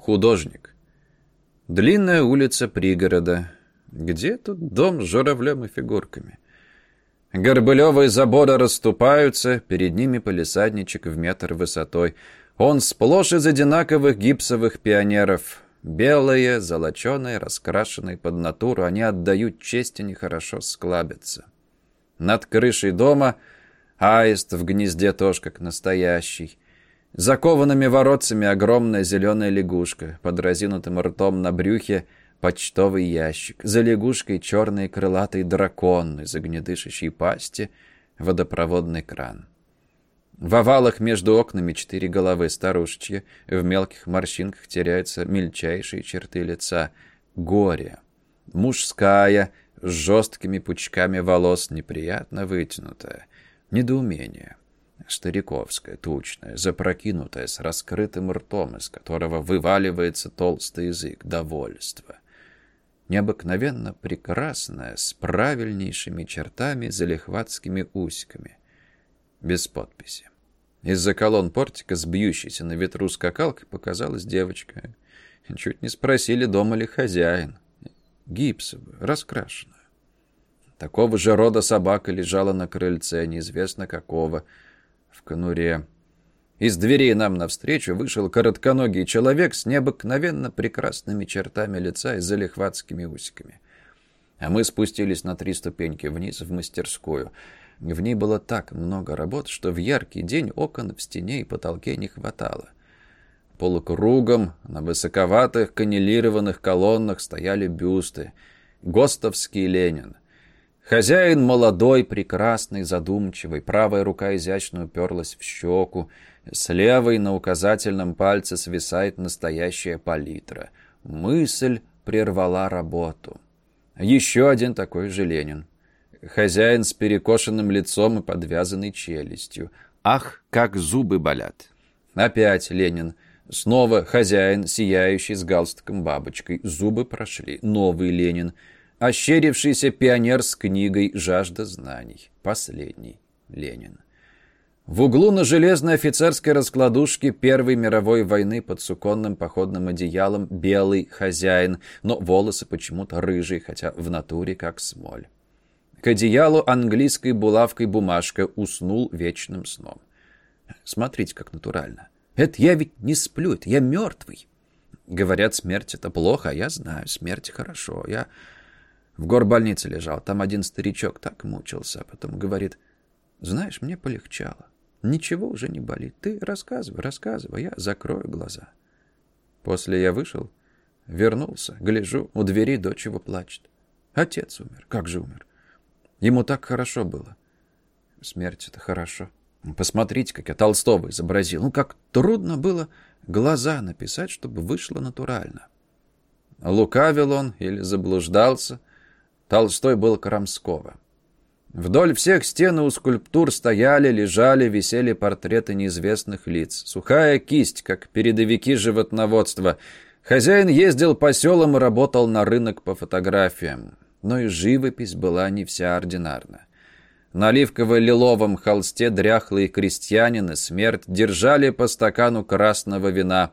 Художник. Длинная улица пригорода. Где тут дом с журавлем и фигурками? Горбылевые заборы расступаются, перед ними полисадничек в метр высотой. Он сплошь из одинаковых гипсовых пионеров. Белые, золоченые, раскрашенные под натуру, они отдают честь и нехорошо склабятся. Над крышей дома аист в гнезде тоже как настоящий. Закованными воротцами огромная зеленая лягушка, под разинутым ртом на брюхе почтовый ящик, за лягушкой черный крылатый дракон из огнедышащей пасти, водопроводный кран. В овалах между окнами четыре головы старушечьи, в мелких морщинках теряются мельчайшие черты лица. Горе. Мужская, с жесткими пучками волос, неприятно вытянутая. Недоумение. Стариковская, тучная, запрокинутая, с раскрытым ртом, из которого вываливается толстый язык довольства. Необыкновенно прекрасная, с правильнейшими чертами, залихватскими усиками. Без подписи. Из-за колонн портика с бьющейся на ветру скакалкой показалась девочка. Чуть не спросили, дома ли хозяин. Гипсовая, раскрашенная. Такого же рода собака лежала на крыльце, неизвестно какого, в конуре. Из дверей нам навстречу вышел коротконогий человек с необыкновенно прекрасными чертами лица и залихватскими усиками. А мы спустились на три ступеньки вниз в мастерскую — в ней было так много работ, что в яркий день окон в стене и потолке не хватало. Полукругом на высоковатых каннелированных колоннах стояли бюсты. Гостовский Ленин. Хозяин молодой, прекрасный, задумчивый, правая рука изящно уперлась в щеку, с левой на указательном пальце свисает настоящая палитра. Мысль прервала работу. Еще один такой же Ленин. Хозяин с перекошенным лицом и подвязанной челюстью. Ах, как зубы болят. Опять Ленин. Снова хозяин, сияющий с галстуком бабочкой. Зубы прошли. Новый Ленин. Ощерившийся пионер с книгой «Жажда знаний». Последний Ленин. В углу на железной офицерской раскладушке Первой мировой войны под суконным походным одеялом белый хозяин, но волосы почему-то рыжие, хотя в натуре как смоль. К одеялу английской булавкой бумажка уснул вечным сном. Смотрите, как натурально. Это я ведь не сплю, это я мертвый. Говорят, смерть это плохо, а я знаю, смерть хорошо. Я в горбольнице лежал, там один старичок так мучился, а потом говорит, знаешь, мне полегчало. Ничего уже не болит. Ты рассказывай, рассказывай, я закрою глаза. После я вышел, вернулся, гляжу, у двери дочь его плачет. Отец умер. Как же умер? Ему так хорошо было. Смерть — это хорошо. Посмотрите, как я Толстого изобразил. Ну, как трудно было глаза написать, чтобы вышло натурально. Лукавил он или заблуждался. Толстой был Крамского. Вдоль всех стен у скульптур стояли, лежали, висели портреты неизвестных лиц. Сухая кисть, как передовики животноводства. Хозяин ездил по селам и работал на рынок по фотографиям но и живопись была не вся ординарна. На оливково-лиловом холсте дряхлые крестьянины смерть держали по стакану красного вина.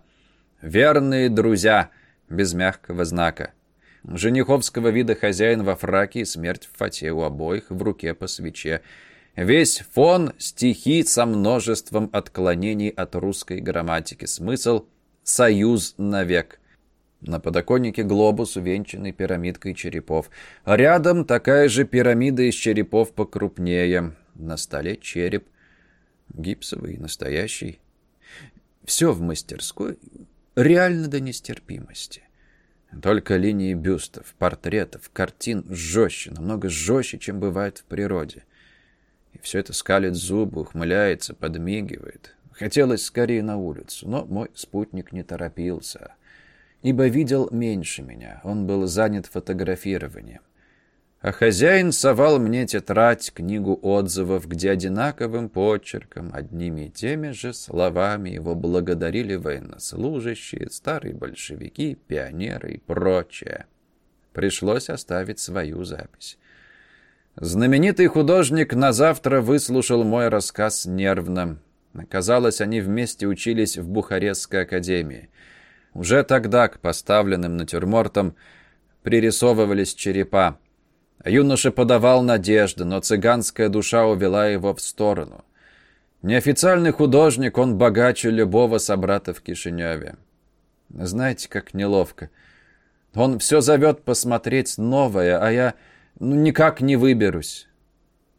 Верные друзья, без мягкого знака. Жениховского вида хозяин во фраке и смерть в фате у обоих, в руке по свече. Весь фон стихи со множеством отклонений от русской грамматики. Смысл «союз навек». На подоконнике глобус, увенчанный пирамидкой черепов. Рядом такая же пирамида из черепов покрупнее. На столе череп. Гипсовый, настоящий. Все в мастерской реально до нестерпимости. Только линии бюстов, портретов, картин жестче, намного жестче, чем бывает в природе. И все это скалит зубы, ухмыляется, подмигивает. Хотелось скорее на улицу, но мой спутник не торопился ибо видел меньше меня. Он был занят фотографированием. А хозяин совал мне тетрадь, книгу отзывов, где одинаковым почерком, одними и теми же словами его благодарили военнослужащие, старые большевики, пионеры и прочее. Пришлось оставить свою запись. Знаменитый художник на завтра выслушал мой рассказ нервно. Казалось, они вместе учились в Бухарестской академии. Уже тогда к поставленным натюрмортам пририсовывались черепа. Юноша подавал надежды, но цыганская душа увела его в сторону. Неофициальный художник, он богаче любого собрата в Кишиневе. Знаете, как неловко. Он все зовет посмотреть новое, а я ну, никак не выберусь.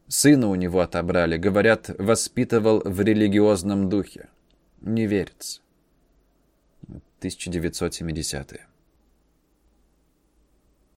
Сына у него отобрали, говорят, воспитывал в религиозном духе. Не верится. 1970-е.